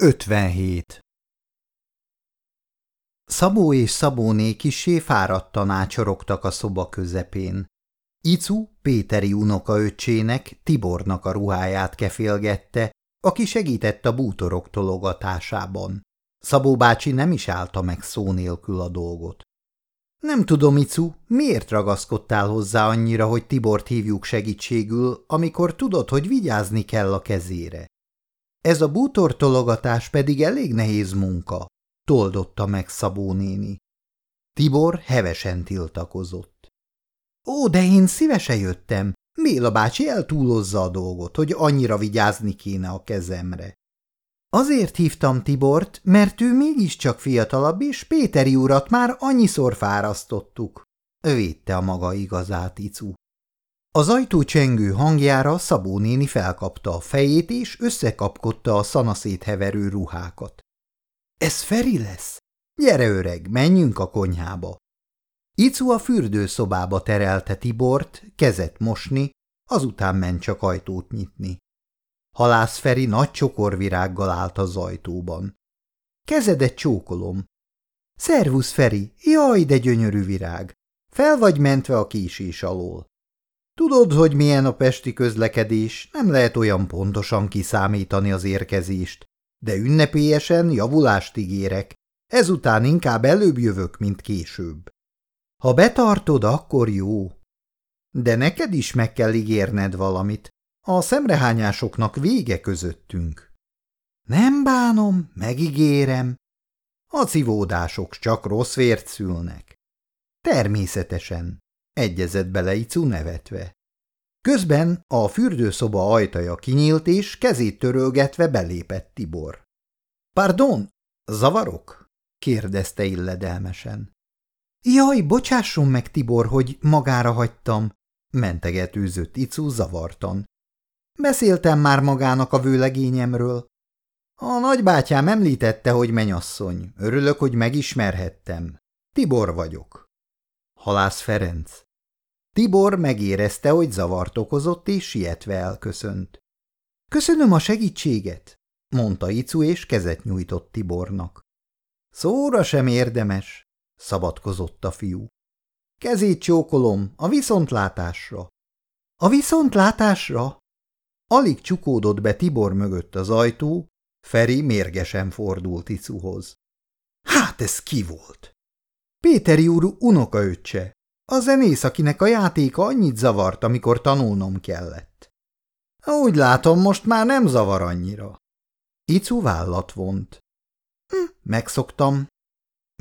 57. Szabó és Szabóné kisé fáradt tanácsorogtak a szoba közepén. Icu Péteri unokaöccsének, Tibornak a ruháját kefélgette, aki segített a bútorok tologatásában. Szabó bácsi nem is állta meg szó nélkül a dolgot. Nem tudom, Icu, miért ragaszkodtál hozzá annyira, hogy Tibort hívjuk segítségül, amikor tudod, hogy vigyázni kell a kezére? Ez a bútortologatás pedig elég nehéz munka, toldotta meg Szabó néni. Tibor hevesen tiltakozott. Ó, de én szívesen jöttem. Béla bácsi eltúlozza a dolgot, hogy annyira vigyázni kéne a kezemre. Azért hívtam Tibort, mert ő mégiscsak fiatalabb, és Péteri urat már annyiszor fárasztottuk. Védte a maga igazát, Icu. Az ajtó csengő hangjára Szabó néni felkapta a fejét, és összekapkodta a szanaszét heverő ruhákat. – Ez Feri lesz? Gyere, öreg, menjünk a konyhába! Icu a fürdőszobába terelte Tibort, kezet mosni, azután ment csak ajtót nyitni. Halász Feri nagy csokorvirággal állt az ajtóban. – Kezedet csókolom. – Szervusz, Feri! Jaj, de gyönyörű virág! Fel vagy mentve a késés alól. Tudod, hogy milyen a pesti közlekedés, nem lehet olyan pontosan kiszámítani az érkezést, de ünnepélyesen javulást ígérek, ezután inkább előbb jövök, mint később. Ha betartod, akkor jó. De neked is meg kell ígérned valamit, a szemrehányásoknak vége közöttünk. Nem bánom, megígérem. A civódások csak rossz vért szülnek. Természetesen, egyezett bele nevetve. Közben a fürdőszoba ajtaja kinyílt, és kezét törölgetve belépett Tibor. – Pardon, zavarok? – kérdezte illedelmesen. – Jaj, bocsásson meg, Tibor, hogy magára hagytam – mentegetőzött Icu zavartan. – Beszéltem már magának a vőlegényemről. A nagybátyám említette, hogy menyasszony. Örülök, hogy megismerhettem. Tibor vagyok. Halász Ferenc. Tibor megérezte, hogy zavart okozott, és sietve elköszönt. – Köszönöm a segítséget! – mondta Icu, és kezet nyújtott Tibornak. – Szóra sem érdemes! – szabadkozott a fiú. – Kezét csókolom, a viszontlátásra! – A viszontlátásra? Alig csukódott be Tibor mögött az ajtó, Feri mérgesen fordult Icuhoz. – Hát ez ki volt? – Péteri úr unokaöccse, a zenész, akinek a játéka annyit zavart, amikor tanulnom kellett. Úgy látom, most már nem zavar annyira. Icu vállat vont. Hm, megszoktam.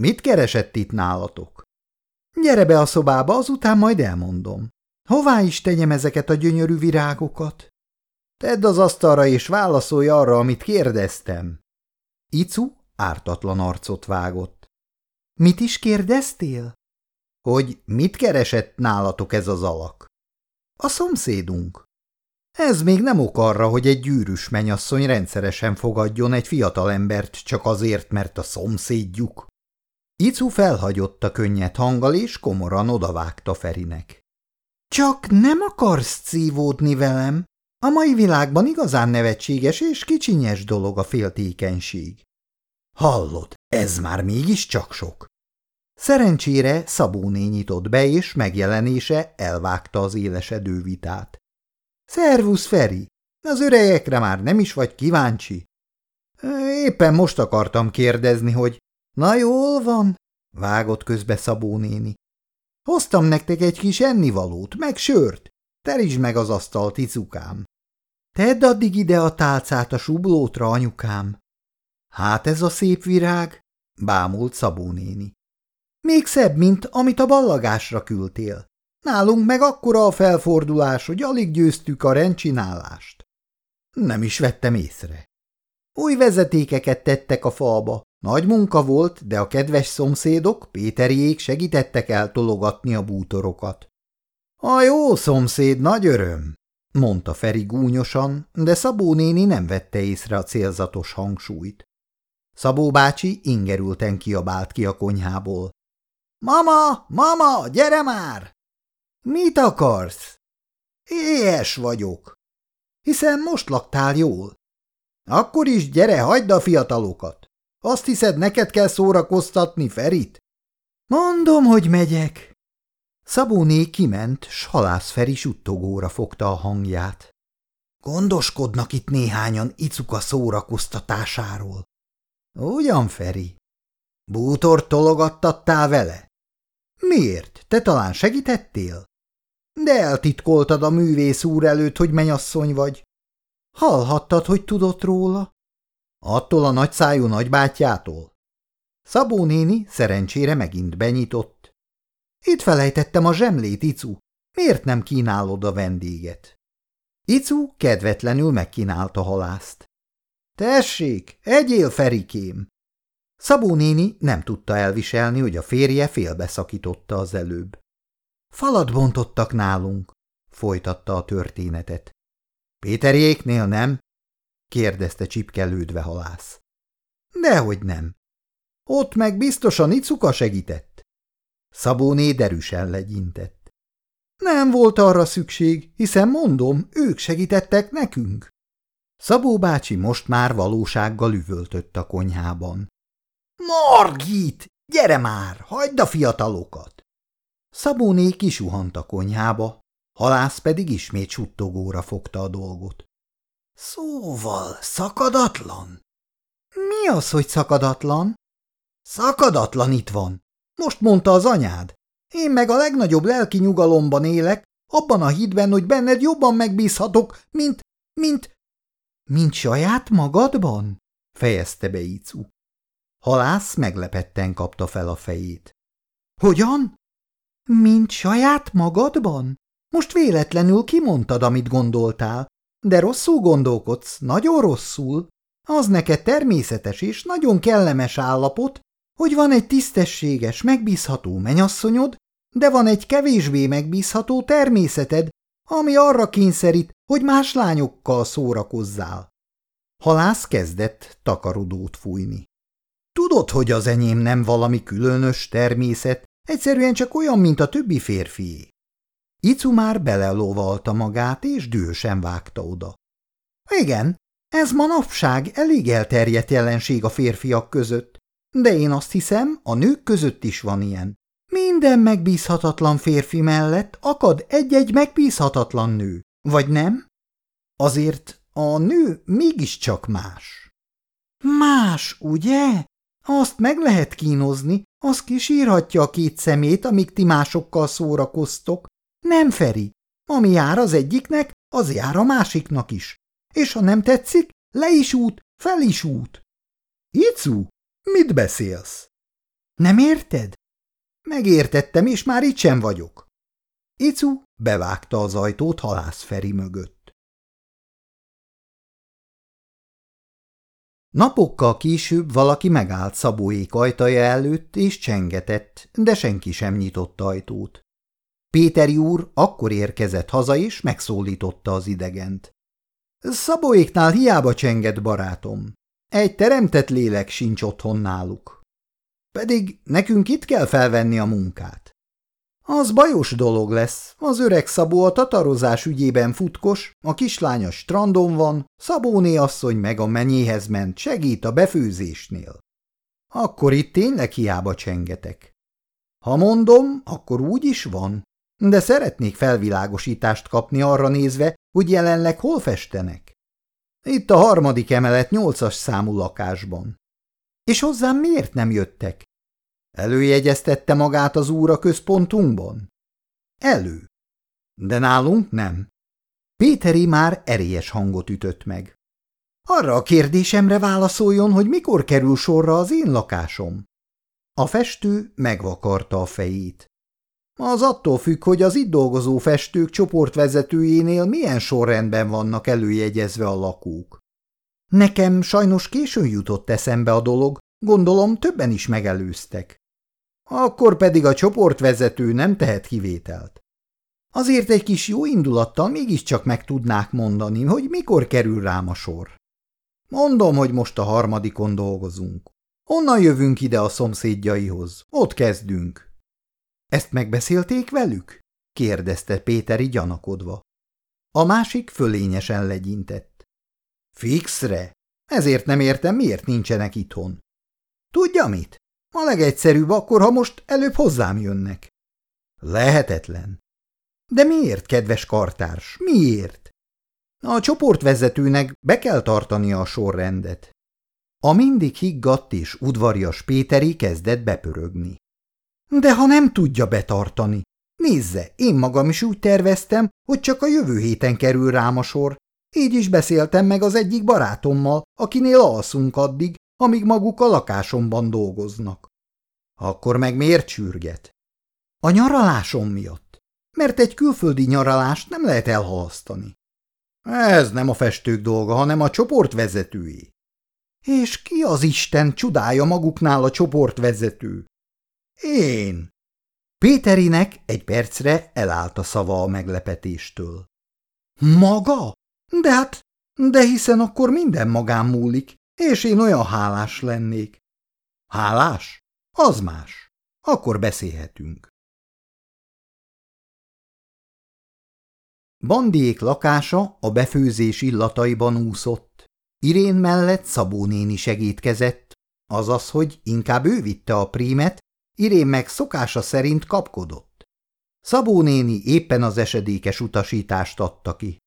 Mit keresett itt nálatok? Gyere be a szobába, azután majd elmondom. Hová is tegyem ezeket a gyönyörű virágokat? Tedd az asztalra és válaszolj arra, amit kérdeztem. Icu ártatlan arcot vágott. Mit is kérdeztél? Hogy mit keresett nálatok ez az alak. A szomszédunk. Ez még nem ok arra, hogy egy gyűrűs menyasszony rendszeresen fogadjon egy fiatal embert csak azért, mert a szomszédjuk. Icu felhagyott a könnyed hanggal, és komoran odavágta Ferinek. Csak nem akarsz szívódni velem? A mai világban igazán nevetséges és kicsinyes dolog a féltékenység. Hallod, ez már mégiscsak sok. Szerencsére Szabóné nyitott be, és megjelenése elvágta az élesedő vitát. – Szervusz, Feri! Az öregekre már nem is vagy kíváncsi? – Éppen most akartam kérdezni, hogy – Na jól van – vágott közbe Szabó néni. – Hoztam nektek egy kis ennivalót, meg sört. Terítsd meg az asztalt, icukám. – Tedd addig ide a tálcát a sublótra, anyukám. – Hát ez a szép virág – bámult Szabó néni. Még szebb, mint amit a ballagásra küldtél. Nálunk meg akkora a felfordulás, hogy alig győztük a rendcsinálást. Nem is vettem észre. Új vezetékeket tettek a falba. Nagy munka volt, de a kedves szomszédok, Péteriék segítettek eltologatni a bútorokat. A jó szomszéd nagy öröm, mondta Feri gúnyosan, de Szabó néni nem vette észre a célzatos hangsúlyt. Szabó bácsi ingerülten kiabált ki a konyhából. Mama, mama, gyere már! Mit akarsz? Éhes vagyok. Hiszen most laktál jól. Akkor is gyere, hagyd a fiatalokat! Azt hiszed, neked kell szórakoztatni Ferit? Mondom, hogy megyek. Szabóné kiment, s halász Feri suttogóra fogta a hangját. Gondoskodnak itt néhányan Icuka szórakoztatásáról. Ugyan, Feri? Bútort tologattattál vele? Miért? Te talán segítettél? De eltitkoltad a művész úr előtt, hogy menyasszony vagy. Hallhattad, hogy tudott róla? Attól a nagyszájú nagybátyjától? Szabó néni szerencsére megint benyitott. Itt felejtettem a zsemlét, Icu. Miért nem kínálod a vendéget? Icu kedvetlenül megkínálta halászt. Tessék, egyél, Ferikém! Szabó néni nem tudta elviselni, hogy a férje félbeszakította az előbb. Falat bontottak nálunk, folytatta a történetet. Péterjéknél nem? kérdezte csipkelődve halász. Dehogy nem. Ott meg biztosan Icuka segített. Szabóné derűsen legyintett. Nem volt arra szükség, hiszen mondom, ők segítettek nekünk. Szabó bácsi most már valósággal üvöltött a konyhában. Margit, gyere már, hagyd a fiatalokat! Szabóné kisuhant a konyhába, halász pedig ismét suttogóra fogta a dolgot. Szóval szakadatlan? Mi az, hogy szakadatlan? Szakadatlan itt van. Most mondta az anyád. Én meg a legnagyobb lelki nyugalomban élek, abban a hídben, hogy benned jobban megbízhatok, mint, mint... Mint saját magadban? fejezte be Icu. Halász meglepetten kapta fel a fejét. Hogyan? Mint saját magadban? Most véletlenül kimondtad, amit gondoltál, de rosszul gondolkodsz, nagyon rosszul. Az neked természetes és nagyon kellemes állapot, hogy van egy tisztességes, megbízható menyasszonyod, de van egy kevésbé megbízható természeted, ami arra kényszerít, hogy más lányokkal szórakozzál. Halász kezdett takarodót fújni. Tudod, hogy az enyém nem valami különös természet, egyszerűen csak olyan, mint a többi férfié. Icu már belelovalta magát, és dühösen vágta oda. Igen, ez manapság elég elterjedt jelenség a férfiak között, de én azt hiszem, a nők között is van ilyen. Minden megbízhatatlan férfi mellett akad egy-egy megbízhatatlan nő, vagy nem? Azért a nő mégiscsak más. Más, ugye? Azt meg lehet kínozni, az kisírhatja a két szemét, amíg ti másokkal szórakoztok. Nem, Feri, ami jár az egyiknek, az jár a másiknak is. És ha nem tetszik, le is út, fel is út. Icu, mit beszélsz? Nem érted? Megértettem, és már itt sem vagyok. Icu bevágta az ajtót halász Feri mögött. Napokkal később valaki megállt Szabóék ajtaja előtt, és csengetett, de senki sem nyitott ajtót. Péteri úr akkor érkezett haza, és megszólította az idegent. Szabóéknál hiába csenget, barátom. Egy teremtett lélek sincs otthon náluk. Pedig nekünk itt kell felvenni a munkát. Az bajos dolog lesz. Az öreg Szabó a tatarozás ügyében futkos, a kislány a strandon van, Szabóné asszony meg a menyéhez ment, segít a befőzésnél. Akkor itt tényleg hiába csengetek. Ha mondom, akkor úgy is van, de szeretnék felvilágosítást kapni arra nézve, hogy jelenleg hol festenek. Itt a harmadik emelet nyolcas számú lakásban. És hozzám miért nem jöttek? Előjegyeztette magát az úr a központunkban? Elő. De nálunk nem. Péteri már erélyes hangot ütött meg. Arra a kérdésemre válaszoljon, hogy mikor kerül sorra az én lakásom. A festő megvakarta a fejét. Az attól függ, hogy az itt dolgozó festők csoportvezetőjénél milyen sorrendben vannak előjegyezve a lakók. Nekem sajnos későn jutott eszembe a dolog, gondolom többen is megelőztek. Akkor pedig a csoportvezető nem tehet kivételt. Azért egy kis jó indulattal mégiscsak meg tudnák mondani, hogy mikor kerül rám a sor. Mondom, hogy most a harmadikon dolgozunk. Onnan jövünk ide a szomszédjaihoz. Ott kezdünk. Ezt megbeszélték velük? kérdezte Péteri gyanakodva. A másik fölényesen legyintett. Fixre? Ezért nem értem, miért nincsenek itthon. Tudja mit? A legegyszerűbb akkor, ha most előbb hozzám jönnek. Lehetetlen. De miért, kedves kartárs, miért? A csoportvezetőnek be kell tartania a sorrendet. A mindig higgadt és udvarias Péteri kezdett bepörögni. De ha nem tudja betartani, nézze, én magam is úgy terveztem, hogy csak a jövő héten kerül rám a sor. Így is beszéltem meg az egyik barátommal, akinél alszunk addig, amíg maguk a lakásomban dolgoznak. Akkor meg miért csürget? A nyaralásom miatt. Mert egy külföldi nyaralást nem lehet elhalasztani. Ez nem a festők dolga, hanem a csoportvezetői. És ki az Isten csodálja maguknál a csoportvezető? Én. Péterinek egy percre elállt a szava a meglepetéstől. Maga? De hát, de hiszen akkor minden magán múlik, és én olyan hálás lennék. Hálás? Az más. Akkor beszélhetünk. Bandiék lakása a befőzés illataiban úszott. Irén mellett Szabó néni segítkezett, azaz, hogy inkább ő vitte a prímet, Irén meg szokása szerint kapkodott. Szabó néni éppen az esedékes utasítást adta ki.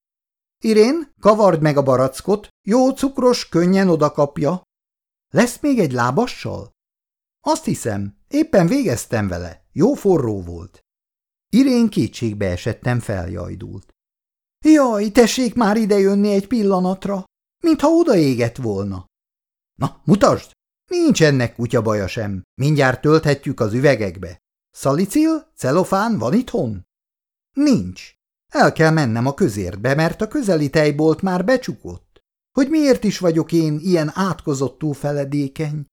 Irén, kavard meg a barackot, jó cukros, könnyen odakapja. Lesz még egy lábassal? Azt hiszem, éppen végeztem vele, jó forró volt. Irén kétségbe esettem feljajdult. Jaj, tessék már idejönni egy pillanatra, mintha odaégett volna. Na, mutasd! Nincs ennek kutyabaja sem, mindjárt tölthetjük az üvegekbe. Szalicil, celofán van itthon? Nincs. El kell mennem a közértbe, mert a közeli tejbolt már becsukott. Hogy miért is vagyok én ilyen átkozottú feledékeny?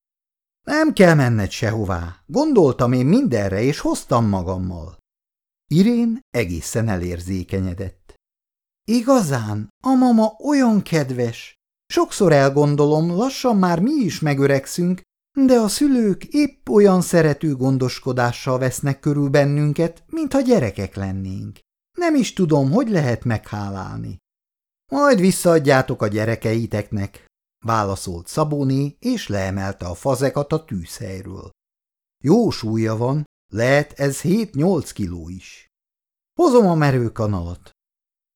Nem kell menned sehová. Gondoltam én mindenre, és hoztam magammal. Irén egészen elérzékenyedett. Igazán, a mama olyan kedves. Sokszor elgondolom, lassan már mi is megöregszünk, de a szülők épp olyan szerető gondoskodással vesznek körül bennünket, mintha gyerekek lennénk. Nem is tudom, hogy lehet meghálálni. Majd visszaadjátok a gyerekeiteknek, válaszolt Szabóné, és leemelte a fazekat a tűzhelyről. Jó súlya van, lehet ez 7-8 kiló is. Hozom a merőkanalat.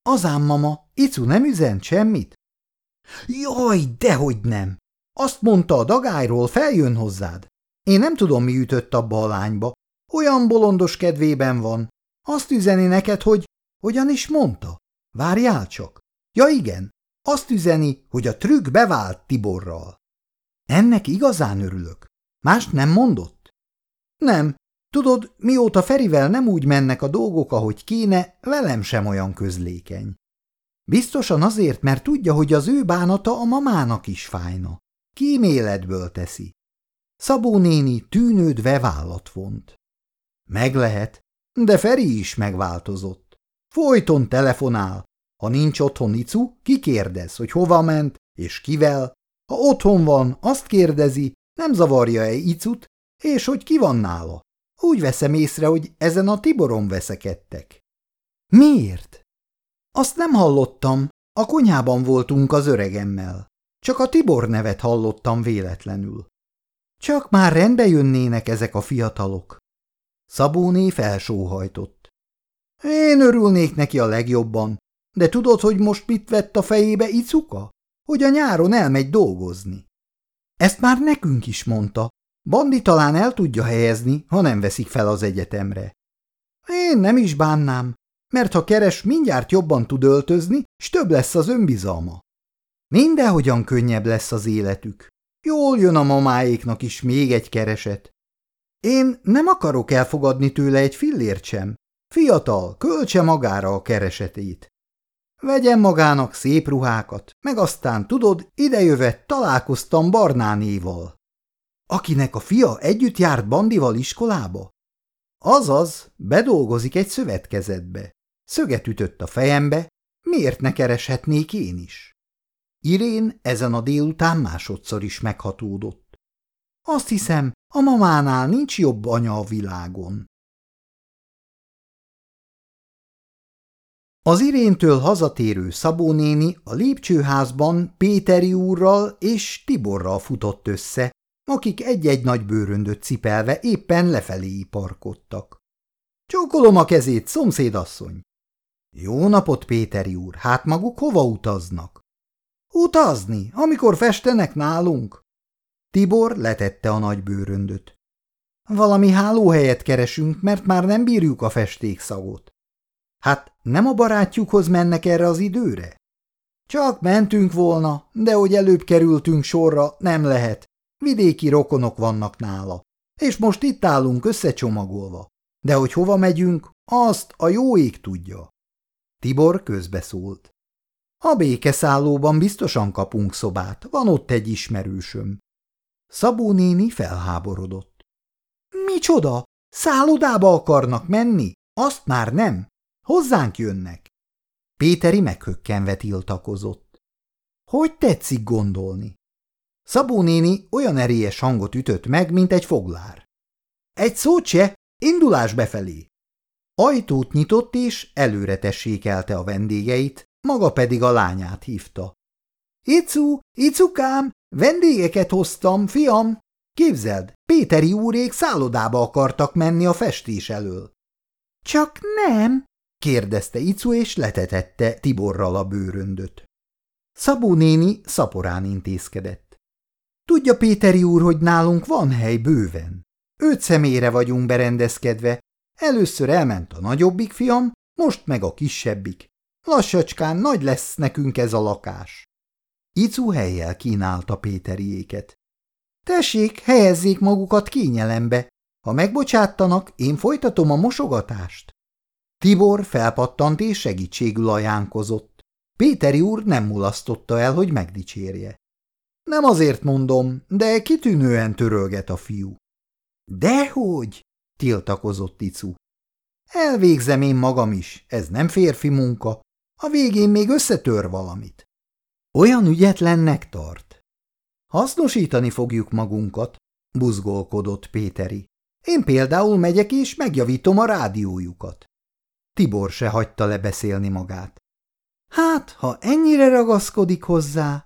Azám, mama, Icu nem üzent semmit? Jaj, dehogy nem! Azt mondta a dagályról, feljön hozzád. Én nem tudom, mi ütött abba a lányba. Olyan bolondos kedvében van. Azt üzeni neked, hogy... Hogyan is mondta? Várjál csak. Ja igen, azt üzeni, hogy a trükk bevált Tiborral. Ennek igazán örülök. Mást nem mondott? Nem. Tudod, mióta Ferivel nem úgy mennek a dolgok, ahogy kéne, velem sem olyan közlékeny. Biztosan azért, mert tudja, hogy az ő bánata a mamának is fájna. Kíméletből teszi. Szabó néni tűnődve vállat vont. Meg lehet, de Feri is megváltozott. Folyton telefonál, ha nincs otthon Icu, kikérdez, hogy hova ment, és kivel. Ha otthon van, azt kérdezi, nem zavarja-e Icut, és hogy ki van nála. Úgy veszem észre, hogy ezen a Tiboron veszekedtek. Miért? Azt nem hallottam, a konyhában voltunk az öregemmel. Csak a Tibor nevet hallottam véletlenül. Csak már rendbe jönnének ezek a fiatalok. Szabóné felsóhajtott. Én örülnék neki a legjobban, de tudod, hogy most mit vett a fejébe Icuka? Hogy a nyáron elmegy dolgozni. Ezt már nekünk is mondta. Bandi talán el tudja helyezni, ha nem veszik fel az egyetemre. Én nem is bánnám, mert ha keres, mindjárt jobban tud öltözni, s több lesz az önbizalma. Mindenhogyan könnyebb lesz az életük. Jól jön a mamáéknak is még egy kereset. Én nem akarok elfogadni tőle egy fillért sem. Fiatal, költse magára a keresetét. Vegyen magának szép ruhákat, meg aztán, tudod, idejövet találkoztam Barnánéval. Akinek a fia együtt járt Bandival iskolába? Azaz, bedolgozik egy szövetkezetbe. Szöget ütött a fejembe, miért ne kereshetnék én is? Irén ezen a délután másodszor is meghatódott. Azt hiszem, a mamánál nincs jobb anya a világon. Az iréntől hazatérő Szabó néni a lépcsőházban Péteri úrral és Tiborral futott össze, akik egy-egy nagy bőröndöt cipelve éppen lefelé parkodtak. Csókolom a kezét, szomszédasszony! Jó napot, Péteri úr, hát maguk hova utaznak? Utazni, amikor festenek nálunk? Tibor letette a nagy bőröndöt. Valami hálóhelyet keresünk, mert már nem bírjuk a festékszagot. Hát nem a barátjukhoz mennek erre az időre? Csak mentünk volna, de hogy előbb kerültünk sorra, nem lehet. Vidéki rokonok vannak nála. És most itt állunk összecsomagolva. De hogy hova megyünk, azt a jó ég tudja. Tibor közbeszólt. A békeszállóban biztosan kapunk szobát, van ott egy ismerősöm. Szabó néni felháborodott. Micsoda? Szállodába akarnak menni? Azt már nem. Hozzánk jönnek. Péteri meghökkenve tiltakozott. Hogy tetszik gondolni? Szabó néni olyan erélyes hangot ütött meg, mint egy foglár. Egy szót se, indulás befelé! Ajtót nyitott és előre tessékelte a vendégeit, maga pedig a lányát hívta. Icu, icukám, vendégeket hoztam, fiam! Képzeld, Péteri úrék szállodába akartak menni a festés elől. Csak nem, kérdezte Icu, és letetette Tiborral a bőröndöt. Szabó néni szaporán intézkedett. Tudja, Péteri úr, hogy nálunk van hely bőven. Öt személyre vagyunk berendezkedve. Először elment a nagyobbik fiam, most meg a kisebbik. Lassacskán nagy lesz nekünk ez a lakás. Icu helyjel kínálta Péteriéket. Tessék, helyezzék magukat kényelembe. Ha megbocsáttanak, én folytatom a mosogatást. Tibor felpattant és segítségül ajánkozott. Péteri úr nem mulasztotta el, hogy megdicsérje. Nem azért mondom, de kitűnően törölget a fiú. Dehogy, tiltakozott Icu. Elvégzem én magam is, ez nem férfi munka. A végén még összetör valamit. Olyan ügyetlennek tart. Hasznosítani fogjuk magunkat, buzgolkodott Péteri. Én például megyek és megjavítom a rádiójukat. Tibor se hagyta lebeszélni magát. Hát, ha ennyire ragaszkodik hozzá...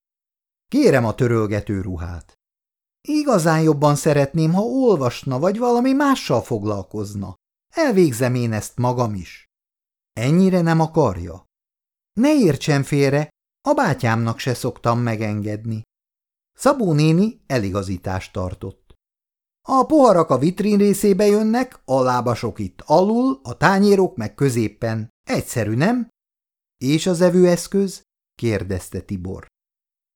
Kérem a törölgető ruhát. Igazán jobban szeretném, ha olvasna, vagy valami mással foglalkozna. Elvégzem én ezt magam is. Ennyire nem akarja? Ne értsen félre, a bátyámnak se szoktam megengedni. Szabó néni eligazítást tartott. A poharak a vitrin részébe jönnek, a lábasok itt alul, a tányérok meg középpen. Egyszerű, nem? És az evőeszköz? kérdezte Tibor.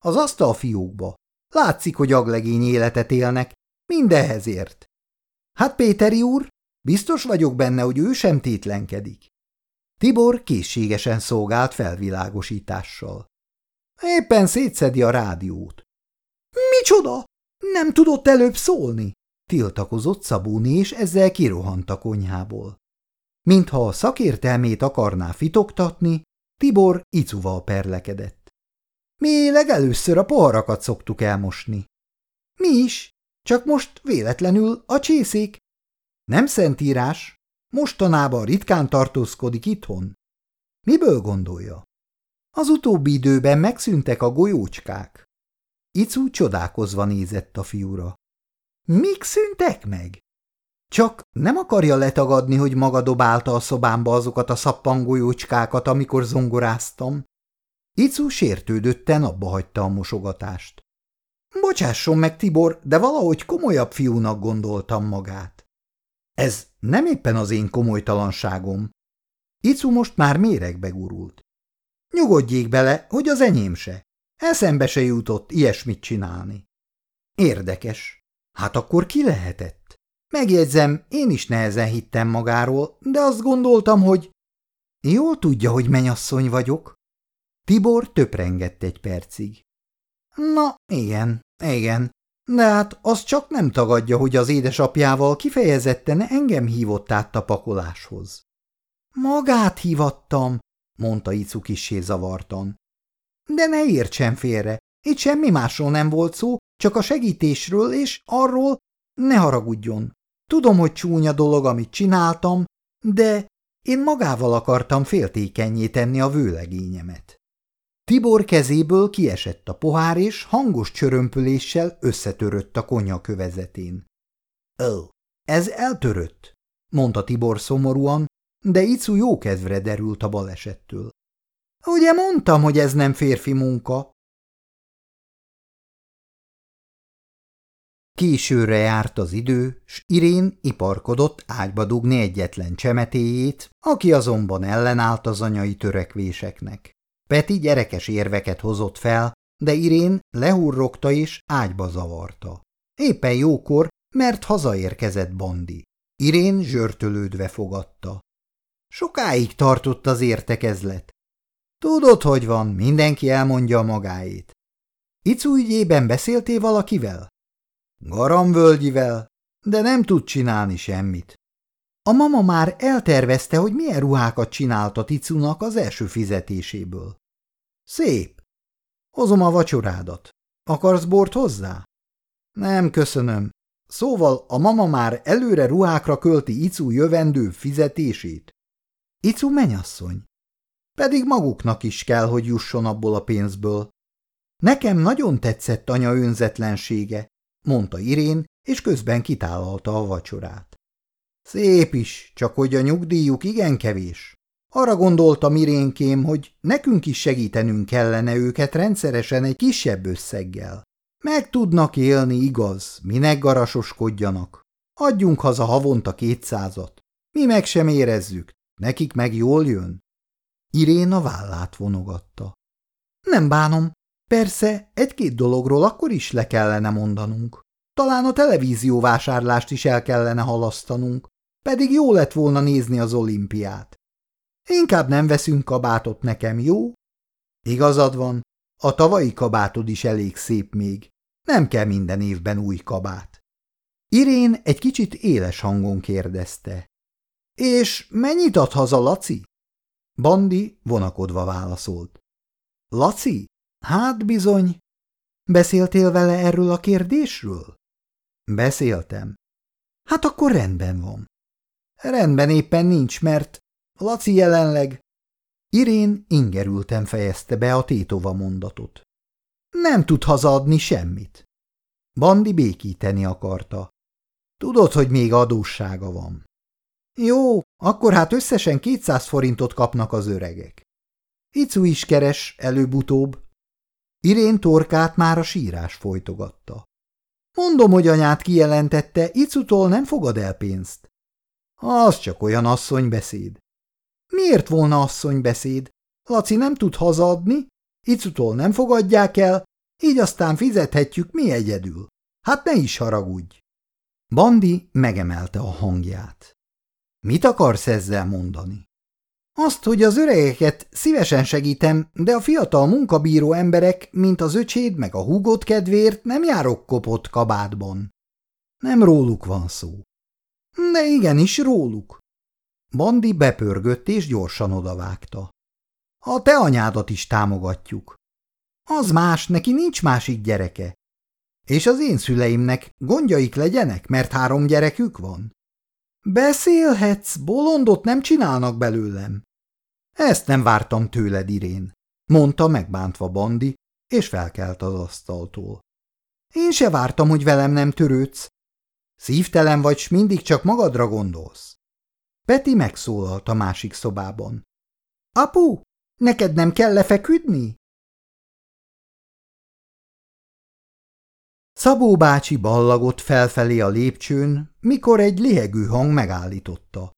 Az asztal fiókba. Látszik, hogy aglegény életet élnek. Mindenhez ért. Hát Péteri úr, biztos vagyok benne, hogy ő sem tétlenkedik. Tibor készségesen szolgált felvilágosítással. Éppen szétszedi a rádiót. Micsoda? Nem tudott előbb szólni? Tiltakozott Szabóni, és ezzel kirohant a konyhából. Mintha a szakértelmét akarná fitoktatni, Tibor icuval perlekedett. Mi legelőször a poharakat szoktuk elmosni. Mi is, csak most véletlenül a csészék. Nem szentírás, mostanában ritkán tartózkodik itthon. Miből gondolja? Az utóbbi időben megszűntek a golyócskák. Icu csodálkozva nézett a fiúra. Mik szüntek meg? Csak nem akarja letagadni, hogy maga dobálta a szobámba azokat a szappangolyócskákat, amikor zongoráztam. Icu sértődötten abba hagyta a mosogatást. Bocsásson meg, Tibor, de valahogy komolyabb fiúnak gondoltam magát. Ez nem éppen az én komolytalanságom. Icu most már méregbe gurult. Nyugodjék bele, hogy az enyém se. Eszembe se jutott ilyesmit csinálni. Érdekes. Hát akkor ki lehetett? Megjegyzem, én is nehezen hittem magáról, de azt gondoltam, hogy... Jól tudja, hogy menyasszony vagyok. Tibor töprengett egy percig. Na, igen, igen, de hát az csak nem tagadja, hogy az édesapjával kifejezetten engem hívott át a pakoláshoz. Magát hívattam, mondta Icu kissé zavartan. De ne értsen félre, itt semmi másról nem volt szó, csak a segítésről és arról ne haragudjon. Tudom, hogy csúnya dolog, amit csináltam, de Én magával akartam féltékenyé tenni a vőlegényemet. Tibor kezéből kiesett a pohár, és hangos csörömpöléssel összetörött a konyha kövezetén. – Ó, ez eltörött, mondta Tibor szomorúan, de Icu jó kedvre derült a balesettől. – Ugye mondtam, hogy ez nem férfi munka? Későre járt az idő, s Irén iparkodott ágyba dugni egyetlen csemetéjét, aki azonban ellenállt az anyai törekvéseknek. Peti gyerekes érveket hozott fel, de Irén lehurrogta és ágyba zavarta. Éppen jókor, mert hazaérkezett Bandi. Irén zsörtölődve fogadta. Sokáig tartott az értekezlet. Tudod, hogy van, mindenki elmondja magáét. Icu ügyében beszéltél valakivel? Garamvölgyivel, de nem tud csinálni semmit. A mama már eltervezte, hogy milyen ruhákat csinált a Ticunak az első fizetéséből. Szép. Hozom a vacsorádat. Akarsz bort hozzá? Nem, köszönöm. Szóval a mama már előre ruhákra költi Icu jövendő fizetését. Icu menyasszony. Pedig maguknak is kell, hogy jusson abból a pénzből. Nekem nagyon tetszett anya önzetlensége, mondta Irén, és közben kitállalta a vacsorát. Szép is, csak hogy a nyugdíjuk igen kevés. Arra gondoltam Irénkém, hogy nekünk is segítenünk kellene őket rendszeresen egy kisebb összeggel. Meg tudnak élni, igaz, minek garasoskodjanak. Adjunk haza havonta kétszázat. Mi meg sem érezzük, nekik meg jól jön. Irén a vállát vonogatta. Nem bánom, persze egy-két dologról akkor is le kellene mondanunk. Talán a televízióvásárlást is el kellene halasztanunk, pedig jó lett volna nézni az olimpiát. Inkább nem veszünk kabátot nekem, jó? Igazad van, a tavalyi kabátod is elég szép még. Nem kell minden évben új kabát. Irén egy kicsit éles hangon kérdezte. És mennyit ad haza, Laci? Bandi vonakodva válaszolt. Laci? Hát bizony. Beszéltél vele erről a kérdésről? Beszéltem. Hát akkor rendben van. Rendben éppen nincs, mert Laci jelenleg... Irén ingerülten fejezte be a tétova mondatot. Nem tud hazaadni semmit. Bandi békíteni akarta. Tudod, hogy még adóssága van. Jó, akkor hát összesen 200 forintot kapnak az öregek. Icu is keres, előbb-utóbb. Irén torkát már a sírás folytogatta. Mondom, hogy anyát kijelentette, Icutól nem fogad el pénzt. Az csak olyan asszonybeszéd. Miért volna asszonybeszéd? Laci nem tud hazaadni, Icutól nem fogadják el, így aztán fizethetjük mi egyedül. Hát ne is haragudj! Bandi megemelte a hangját. Mit akarsz ezzel mondani? Azt, hogy az öregeket szívesen segítem, de a fiatal munkabíró emberek, mint az öcséd meg a húgott kedvéért nem járok kopott kabátban. Nem róluk van szó. De igenis róluk. Bandi bepörgött és gyorsan odavágta. A te anyádat is támogatjuk. Az más, neki nincs másik gyereke. És az én szüleimnek gondjaik legyenek, mert három gyerekük van? Beszélhetsz, bolondot nem csinálnak belőlem. Ezt nem vártam tőled, Irén, mondta megbántva Bandi, és felkelt az asztaltól. Én se vártam, hogy velem nem törődsz. Szívtelen vagy, s mindig csak magadra gondolsz. Peti megszólalt a másik szobában. Apu, neked nem kell lefeküdni? Szabó bácsi ballagott felfelé a lépcsőn, mikor egy lihegő hang megállította.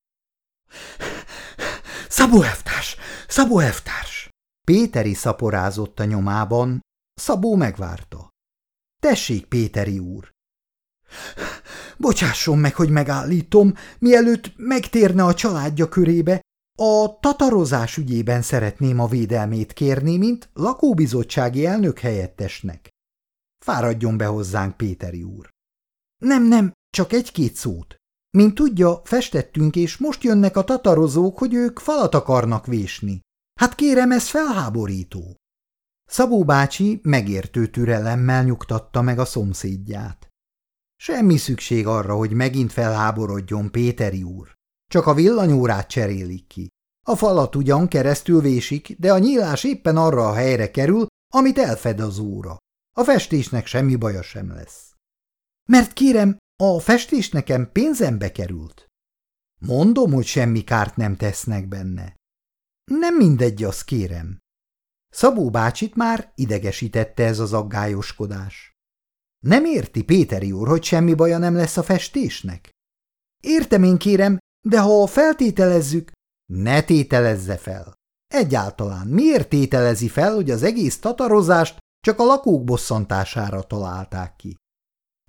Szabó elvtárs! Szabó elvtárs! Péteri szaporázott a nyomában, Szabó megvárta. Tessék, Péteri úr! Bocsásson meg, hogy megállítom, mielőtt megtérne a családja körébe, a tatarozás ügyében szeretném a védelmét kérni, mint lakóbizottsági elnök helyettesnek. Fáradjon be hozzánk, Péteri úr. Nem, nem, csak egy-két szót. Mint tudja, festettünk, és most jönnek a tatarozók, hogy ők falat akarnak vésni. Hát kérem, ez felháborító. Szabó bácsi megértő türelemmel nyugtatta meg a szomszédját. Semmi szükség arra, hogy megint felháborodjon Péteri úr. csak a villanyórát cserélik ki. A falat ugyan keresztül vésik, de a nyílás éppen arra a helyre kerül, amit elfed az óra. A festésnek semmi baja sem lesz. Mert kérem, a festés nekem pénzembe került. Mondom, hogy semmi kárt nem tesznek benne. Nem mindegy, azt kérem. Szabó bácsit már idegesítette ez az aggályoskodás. Nem érti Péteri úr, hogy semmi baja nem lesz a festésnek? Értem én kérem, de ha feltételezzük, ne tételezze fel. Egyáltalán miért tételezi fel, hogy az egész tatarozást csak a lakók bosszantására találták ki?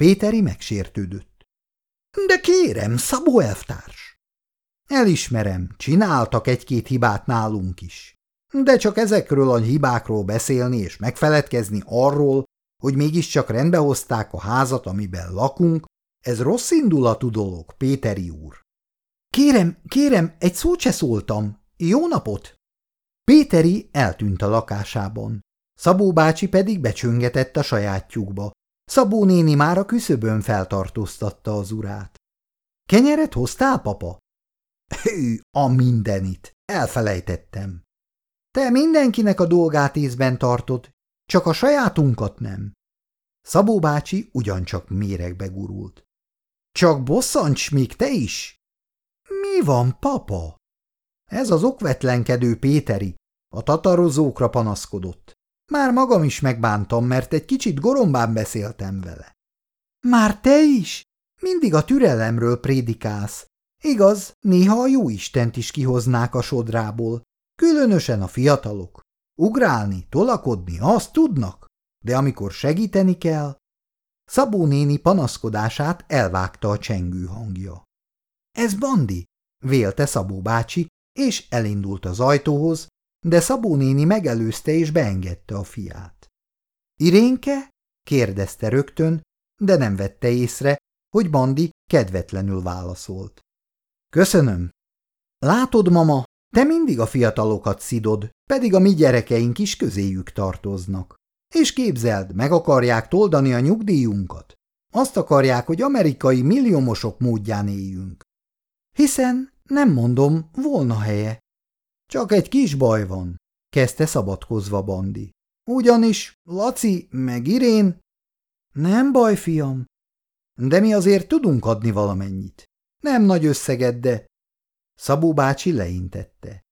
Péteri megsértődött. De kérem, Szabó elvtárs! Elismerem, csináltak egy-két hibát nálunk is. De csak ezekről a hibákról beszélni és megfeledkezni arról, hogy mégiscsak rendbe hozták a házat, amiben lakunk, ez rossz indulatú dolog, Péteri úr. Kérem, kérem, egy szót se szóltam. Jó napot! Péteri eltűnt a lakásában. Szabó bácsi pedig becsöngetett a sajátjukba. Szabó néni már a küszöbön feltartóztatta az urát. Kenyeret hoztál, papa? Hű, a mindenit, elfelejtettem. Te mindenkinek a dolgát észben tartod, csak a sajátunkat nem. Szabó bácsi ugyancsak méregbe gurult. Csak bosszancs még te is? Mi van, papa? Ez az okvetlenkedő Péteri, a tatarozókra panaszkodott. Már magam is megbántam, mert egy kicsit gorombán beszéltem vele. Már te is? Mindig a türelemről prédikálsz. Igaz, néha a jó Istent is kihoznák a sodrából, különösen a fiatalok. Ugrálni, tolakodni, azt tudnak, de amikor segíteni kell... Szabó néni panaszkodását elvágta a csengő hangja. Ez Bandi, vélte Szabó bácsi, és elindult az ajtóhoz, de Szabó néni megelőzte és beengedte a fiát. Irénke? kérdezte rögtön, de nem vette észre, hogy Bandi kedvetlenül válaszolt. Köszönöm. Látod, mama, te mindig a fiatalokat szidod, pedig a mi gyerekeink is közéjük tartoznak. És képzeld, meg akarják toldani a nyugdíjunkat. Azt akarják, hogy amerikai milliómosok módján éljünk. Hiszen, nem mondom, volna helye. Csak egy kis baj van, kezdte szabadkozva Bandi. Ugyanis Laci meg Irén... Nem baj, fiam. De mi azért tudunk adni valamennyit. Nem nagy összeget, de... Szabó bácsi leintette.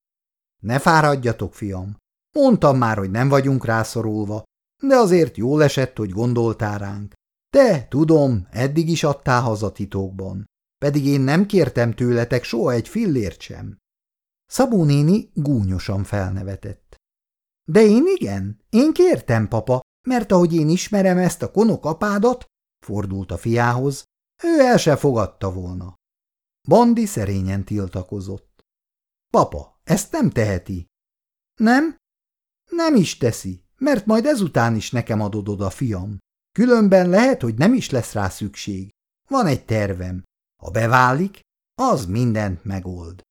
Ne fáradjatok, fiam. Mondtam már, hogy nem vagyunk rászorulva, de azért jól esett, hogy gondoltál ránk. Te, tudom, eddig is adtál haza titokban, pedig én nem kértem tőletek soha egy fillért sem. Szabó néni gúnyosan felnevetett. De én igen, én kértem, papa, mert ahogy én ismerem ezt a konok apádat, fordult a fiához, ő el se fogadta volna. Bandi szerényen tiltakozott. Papa, ezt nem teheti. Nem? Nem is teszi, mert majd ezután is nekem adod oda, fiam. Különben lehet, hogy nem is lesz rá szükség. Van egy tervem. Ha beválik, az mindent megold.